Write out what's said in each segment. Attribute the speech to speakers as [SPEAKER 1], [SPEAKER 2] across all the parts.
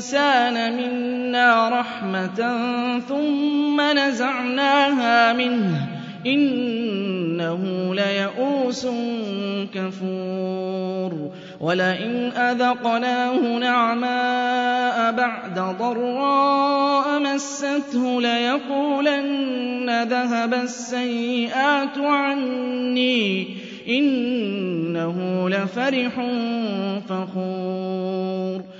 [SPEAKER 1] الْإِنسَانَ مِنَّا رَحْمَةً ثُمَّ نَزَعْنَاهَا مِنْهُ إِنَّهُ لَيَئُوسٌ كَفُورٌ وَلَئِنْ أَذَقْنَاهُ نَعْمَاءَ بَعْدَ ضَرَّاءَ مَسَّتْهُ لَيَقُولَنَّ ذَهَبَ السَّيِّئَاتُ عَنِّي إِنَّهُ لَفَرِحٌ فَخُورٌ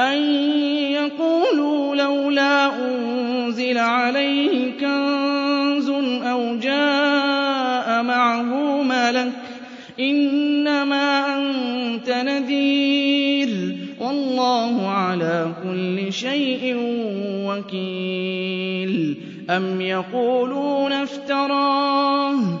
[SPEAKER 1] أَن يَقُولُوا لَوْلَا أُنزِلَ عَلَيْهِ كَنزٌ أَوْ جَاءَ مَعَهُ مَلَكٌ ۚ إِنَّمَا أَنتَ نَذِيرٌ ۚ وَاللَّهُ عَلَىٰ كُلِّ شَيْءٍ وَكِيلٌ أَمْ يَقُولُونَ افْتَرَاهُ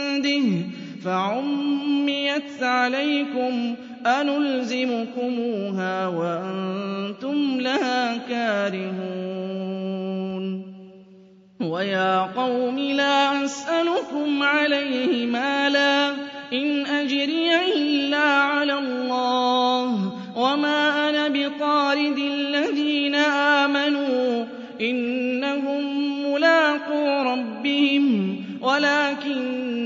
[SPEAKER 1] عِندِهِ فَعُمِّيَتْ عَلَيْكُمْ أَنُلْزِمُكُمُوهَا وَأَنتُمْ لَهَا كَارِهُونَ وَيَا قَوْمِ لَا أَسْأَلُكُمْ عَلَيْهِ مَالًا إِنْ أَجْرِيَ إِلَّا عَلَى اللَّهِ وَمَا أَنَا بِطَارِدِ الَّذِينَ آمَنُوا إِنَّهُم مُّلَاقُو رَبِّهِمْ وَلَٰكِنَّ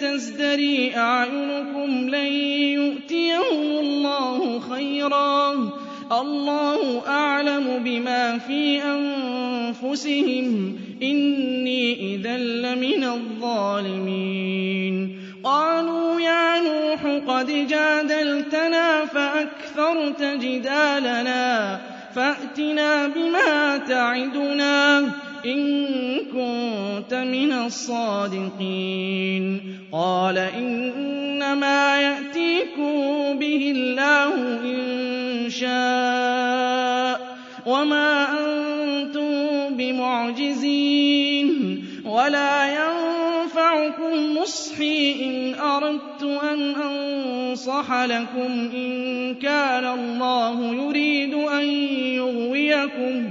[SPEAKER 1] تزدري أعينكم لن يؤتيهم الله خيرا الله أعلم بما في أنفسهم إني إذا لمن الظالمين قالوا يا نوح قد جادلتنا فأكثرت جدالنا فأتنا بما تعدنا إن كنت من الصادقين قال إنما يأتيكم به الله إن شاء وما أنتم بمعجزين ولا ينفعكم نصحي إن أردت أن أنصح لكم إن كان الله يريد أن يغويكم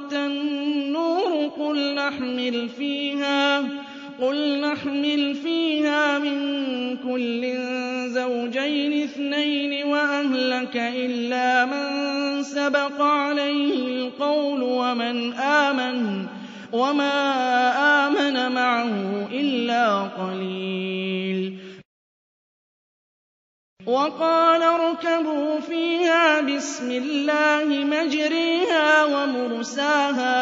[SPEAKER 1] قُلْ نَحْمِلُ فِيهَا فِيهَا مِن كُلٍّ زَوْجَيْنِ اثْنَيْنِ وَأَهْلَكَ إِلَّا مَن سَبَقَ عَلَيْهِ الْقَوْلُ وَمَنْ آمَنَ وَمَا آمَنَ مَعَهُ إِلَّا قَلِيلٌ وَقَالَ ارْكَبُوا فِيهَا بِسْمِ اللَّهِ مَجْرَاهَا وَمُرْسَاهَا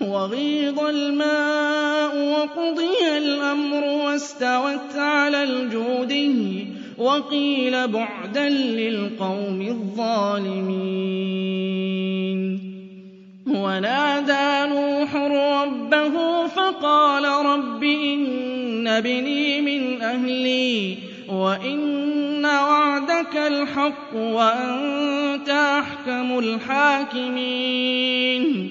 [SPEAKER 1] وَغِيضَ الْمَاءُ وَقُضِيَ الْأَمْرُ وَاسْتَوَتْ عَلَى الْجُودِيِّ وَقِيلَ بُعْدًا لِلْقَوْمِ الظَّالِمِينَ وَنَادَىٰ نُوحٌ رَّبَّهُ فَقَالَ رَبِّ إِنَّ ابْنِي مِنْ أَهْلِي وَإِنَّ وَعْدَكَ الْحَقُّ وَأَنتَ أَحْكَمُ الْحَاكِمِينَ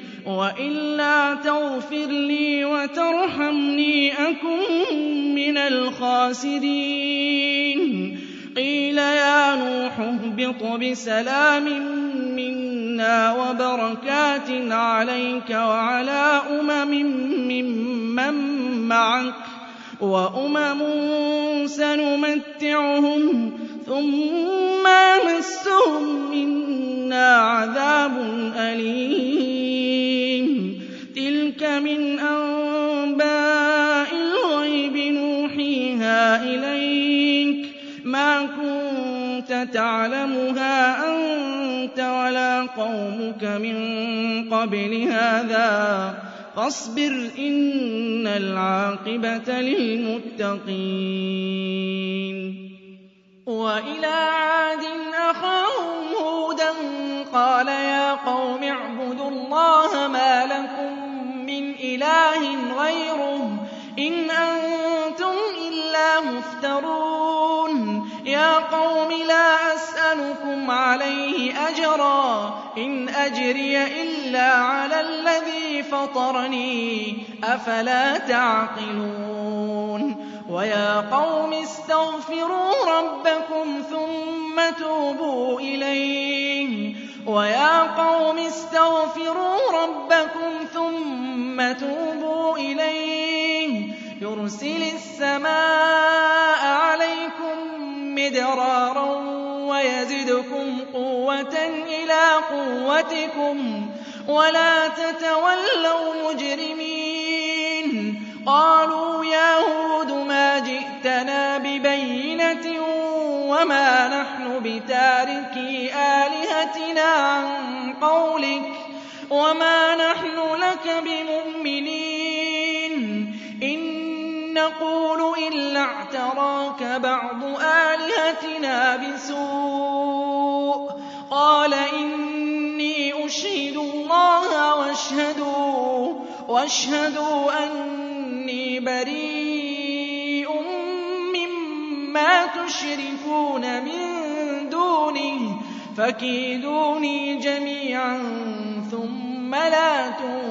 [SPEAKER 1] وَإِلَّا تَغْفِرْ لِي وَتَرْحَمْنِي أَكُن مِّنَ الْخَاسِرِينَ قِيلَ يَا نُوحُ اهْبِطْ بِسَلَامٍ مِّنَّا وَبَرَكَاتٍ عَلَيْكَ وَعَلَىٰ أُمَمٍ مِّمَّن مَّعَكَ وَأُمَمٌ سَنُمَتِّعُهُمْ ثُمَّ مسهم مِّنَّا عَذَابٌ أَلِيمٌ تَعْلَمُهَا أَنتَ وَلَا قَوْمُكَ مِن قَبْلِ هَٰذَا ۖ فَاصْبِرْ ۖ إِنَّ الْعَاقِبَةَ لِلْمُتَّقِينَ وَإِلَىٰ عَادٍ أَخَاهُمْ هُودًا قَالَ يَا قَوْمِ اعْبُدُوا اللَّهَ مَا لَكُم مِّنْ إِلَٰهٍ غَيْرُهُ ۖ إِنْ أَنتُمْ إِلَّا مُفْتَرُونَ يَا قَوْمِ لَكُمْ عَلَيْهِ أَجْرًا ۖ إِنْ أَجْرِيَ إِلَّا عَلَى الَّذِي فَطَرَنِي ۚ أَفَلَا تَعْقِلُونَ وَيَا قَوْمِ اسْتَغْفِرُوا رَبَّكُمْ ثُمَّ تُوبُوا إِلَيْهِ وَيَا قَوْمِ اسْتَغْفِرُوا رَبَّكُمْ ثُمَّ تُوبُوا إِلَيْهِ يُرْسِلِ السَّمَاءَ عَلَيْكُم يَزِدْكُمْ قُوَّةً إِلَىٰ قُوَّتِكُمْ وَلَا تَتَوَلَّوْا مُجْرِمِينَ قَالُوا يَا هُودُ مَا جِئْتَنَا بِبَيِّنَةٍ وَمَا نَحْنُ بِتَارِكِي آلِهَتِنَا عَن قَوْلِكَ وَمَا نَحْنُ لَكَ بِمُؤْمِنِينَ يقول إِلَّا اعْتَرَاكَ بَعْضُ آلِهَتِنَا بِسُوءٍ ۗ قَالَ إِنِّي أُشْهِدُ اللَّهَ وَاشْهَدُوا, واشهدوا أَنِّي بَرِيءٌ مِّمَّا تُشْرِكُونَ مِن دُونِهِ ۖ فَكِيدُونِي جَمِيعًا ثُمَّ لَا تُنظِرُونِ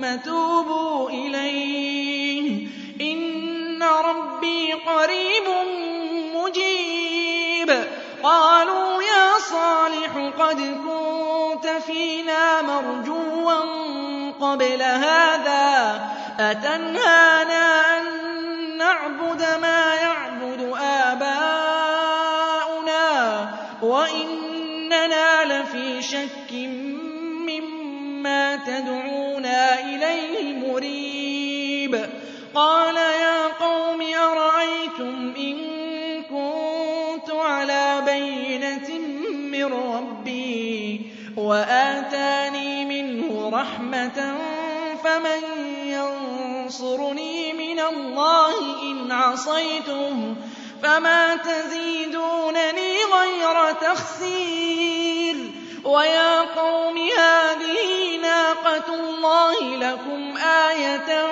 [SPEAKER 1] ثُمَّ تُوبُوا إِلَيْهِ ۚ إِنَّ رَبِّي قَرِيبٌ مُّجِيبٌ قَالُوا يَا صَالِحُ قَدْ كُنتَ فِينَا مَرْجُوًّا قَبْلَ هَٰذَا أَتَنْهَانَا أَن نَّعْبُدَ مَا يَعْبُدُ آبَاؤُنَا وَإِنَّنَا لَفِي شَكٍّ مِّمَّا تَدْعُونَ إِلَيْهِ مُرِيبٌ قَالَ يَا قَوْمِ أَرَأَيْتُمْ إِن كُنتُ عَلَىٰ بَيِّنَةٍ مِّن رَّبِّي وَآتَانِي مِنْهُ رَحْمَةً فَمَن يَنصُرُنِي مِنَ اللَّهِ إِنْ عَصَيْتُهُ فما تزيدونني غير تخسير ويا قوم نَاقَةُ اللَّهِ لَكُمْ آيَةً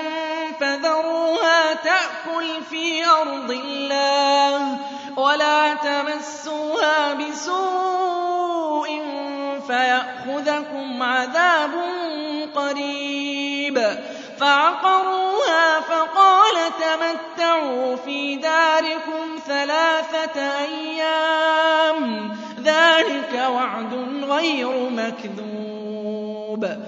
[SPEAKER 1] فَذَرُوهَا تَأْكُلْ فِي أَرْضِ اللَّهِ وَلَا تَمَسُّوهَا بِسُوءٍ فَيَأْخُذَكُمْ عَذَابٌ قَرِيبٌ فَعَقَرُوهَا فَقَالَ تَمَتَّعُوا فِي دَارِكُمْ ثَلَاثَةَ أَيَّامٍ ذَلِكَ وَعْدٌ غَيْرُ مَكْذُوبٍ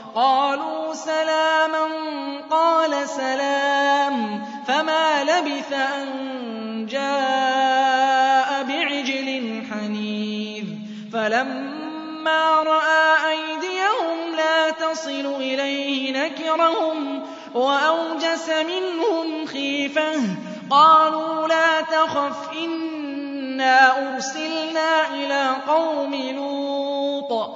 [SPEAKER 1] قَالُوا سَلَامًا قَالَ سَلَامٌ فَمَا لَبِثَ أَن جَاءَ بِعِجْلٍ حَنِيذٍ فَلَمَّا رَأَىٰ أَيْدِيَهُمْ لَا تَصِلُ إِلَيْهِ نَكِرَهُمْ وَأَوْجَسَ مِنْهُمْ خِيفَةً قَالُوا لَا تَخَفْ إِنَّا أُرْسِلْنَا إِلَىٰ قَوْمِ لُوطٍ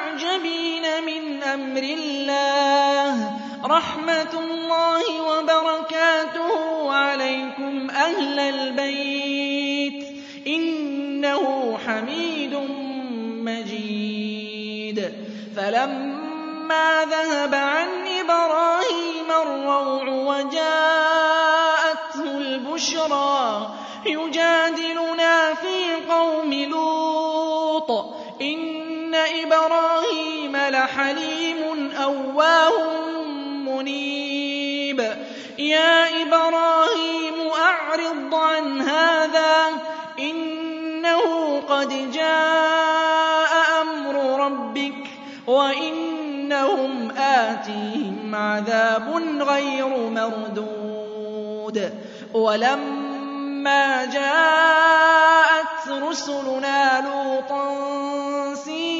[SPEAKER 1] مُعْجَبِينَ مِنْ أَمْرِ اللَّهِ ۗ رَحْمَتُ اللَّهِ وَبَرَكَاتُهُ عَلَيْكُمْ أَهْلَ الْبَيْتِ ۚ إِنَّهُ حَمِيدٌ مَّجِيدٌ فَلَمَّا ذَهَبَ عَنْ إِبْرَاهِيمَ الرَّوْعُ وَجَاءَتْهُ أَوَّاهٌ مُنِيبٌ يَا إِبْرَاهِيمُ أَعْرِضْ عَنْ هَٰذَا ۖ إِنَّهُ قَدْ جَاءَ أَمْرُ رَبِّكَ وَإِنَّهُمْ آتِيهِمْ عَذَابٌ غَيْرُ مَرْدُودٍ وَلَمَّا جَاءَتْ رُسُلُنَا سيئا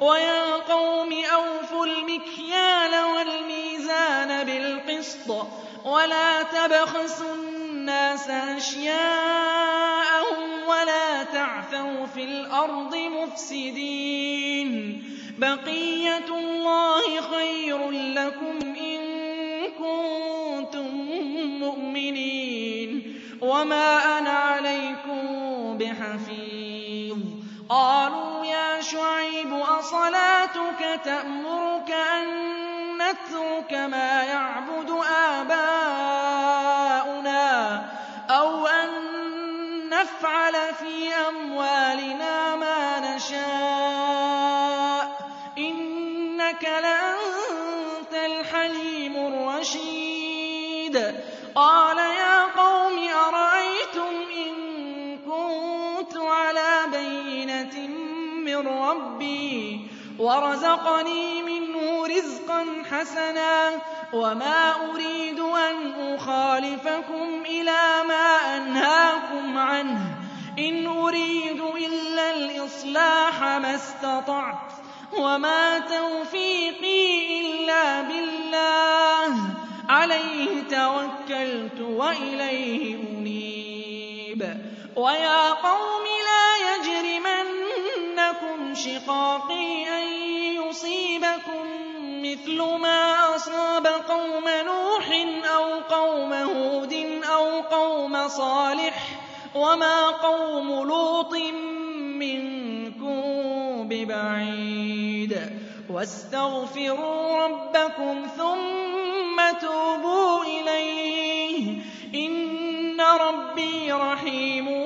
[SPEAKER 1] ويا قوم أوفوا المكيال والميزان بالقسط ولا تبخسوا الناس أشياءهم ولا تعثوا في الأرض مفسدين بقية الله خير لكم إن كنتم مؤمنين وما أنا عليكم بحفيظ قالوا شُعَيْبُ أَصَلَاتُكَ تَأْمُرُكَ أَن نَّتْرُكَ مَا يَعْبُدُ آبَاؤُنَا وَرَزَقَنِي مِنْهُ رِزْقًا حَسَنًا وَمَا أُرِيدُ أَنْ أُخَالِفَكُمْ إِلَىٰ مَا أَنْهَاكُمْ عَنْهُ ۚ إِنْ أُرِيدُ إِلَّا الْإِصْلَاحَ مَا اسْتَطَعْتُ وَمَا تَوْفِيقِي إِلَّا بِاللَّهِ ۚ عَلَيْهِ تَوَكَّلْتُ وَإِلَيْهِ أُنِيبُ وَيَا قَوْمِ شِقَاقِي أَن يُصِيبَكُم مِّثْلُ مَا أَصَابَ قَوْمَ نُوحٍ أَوْ قَوْمَ هُودٍ أَوْ قَوْمَ صَالِحٍ وَمَا قَوْمُ لُوطٍ مِّنكُم بِبَعِيدٍ وَاسْتَغْفِرُوا رَبَّكُمْ ثُمَّ تُوبُوا إِلَيْهِ ۚ إِنَّ رَبِّي رَحِيمٌ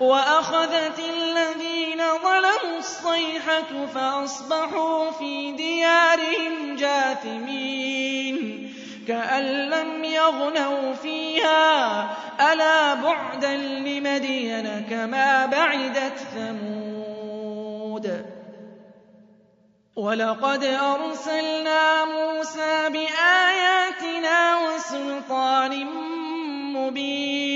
[SPEAKER 1] وَأَخَذَتِ الَّذِينَ ظَلَمُوا الصَّيْحَةُ فَأَصْبَحُوا فِي دِيَارِهِمْ جَاثِمِينَ كَأَن لَّمْ يَغْنَوْا فِيهَا ۗ أَلَا بُعْدًا لِّمَدْيَنَ كَمَا بَعِدَتْ ثَمُودُ وَلَقَدْ أَرْسَلْنَا مُوسَىٰ بِآيَاتِنَا وَسُلْطَانٍ مُّبِينٍ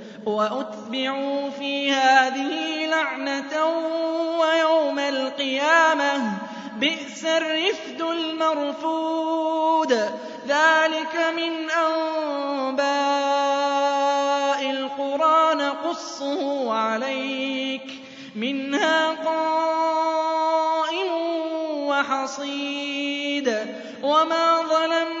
[SPEAKER 1] وَأُتْبِعُوا فِي هَٰذِهِ لَعْنَةً وَيَوْمَ الْقِيَامَةِ ۚ بِئْسَ الرِّفْدُ الْمَرْفُودُ ذَٰلِكَ مِنْ أَنبَاءِ الْقُرَىٰ نَقُصُّهُ عَلَيْكَ ۖ مِنْهَا قَائِمٌ وَحَصِيدٌ وَمَا ظَلَمْنَا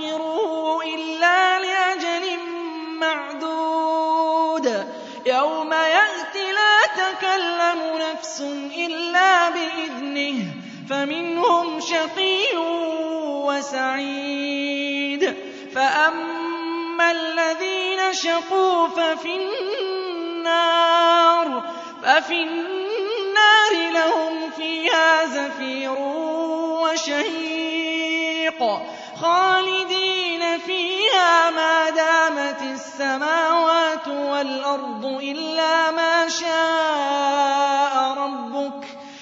[SPEAKER 1] إِلَّا بِإِذْنِهِ فَمِنْهُمْ شَقِيٌّ وَسَعِيدٌ فَأَمَّا الَّذِينَ شَقُوا فَفِي النَّارِ فَفِي النَّارِ لَهُمْ فِيهَا زَفِيرٌ وَشَهِيقٌ خَالِدِينَ فِيهَا مَا دَامَتِ السَّمَاوَاتُ وَالْأَرْضُ إِلَّا مَا شَاءَ رَبُّكَ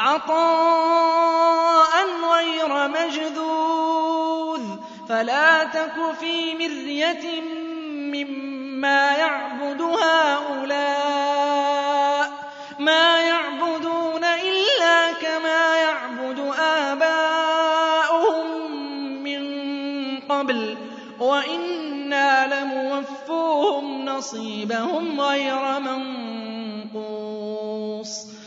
[SPEAKER 1] عَطَاءً غَيْرَ مَجْذُوذٍ فَلَا تَكُ فِي مِرْيَةٍ مِّمَّا يَعْبُدُ هَٰؤُلَاءِ ۚ مَا يَعْبُدُونَ إِلَّا كَمَا يَعْبُدُ آبَاؤُهُم مِّن قَبْلُ ۖ وَإِنَّا لَمُوَفُّوهُمْ نَصِيبَهُمْ غَيْرَ مَنقُوصٍ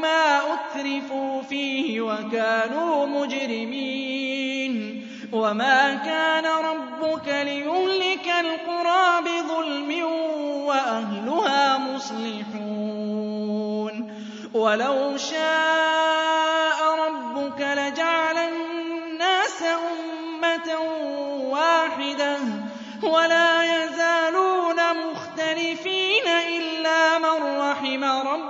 [SPEAKER 1] مَا أُتْرِفُوا فِيهِ وَكَانُوا مُجْرِمِينَ وَمَا كَانَ رَبُّكَ لِيُهْلِكَ الْقُرَىٰ بِظُلْمٍ وَأَهْلُهَا مُصْلِحُونَ وَلَوْ شَاءَ رَبُّكَ لَجَعَلَ النَّاسَ أُمَّةً وَاحِدَةً وَلَا يَزَالُونَ مُخْتَلِفِينَ إِلَّا مَن رَّحِمَ رَبُّكَ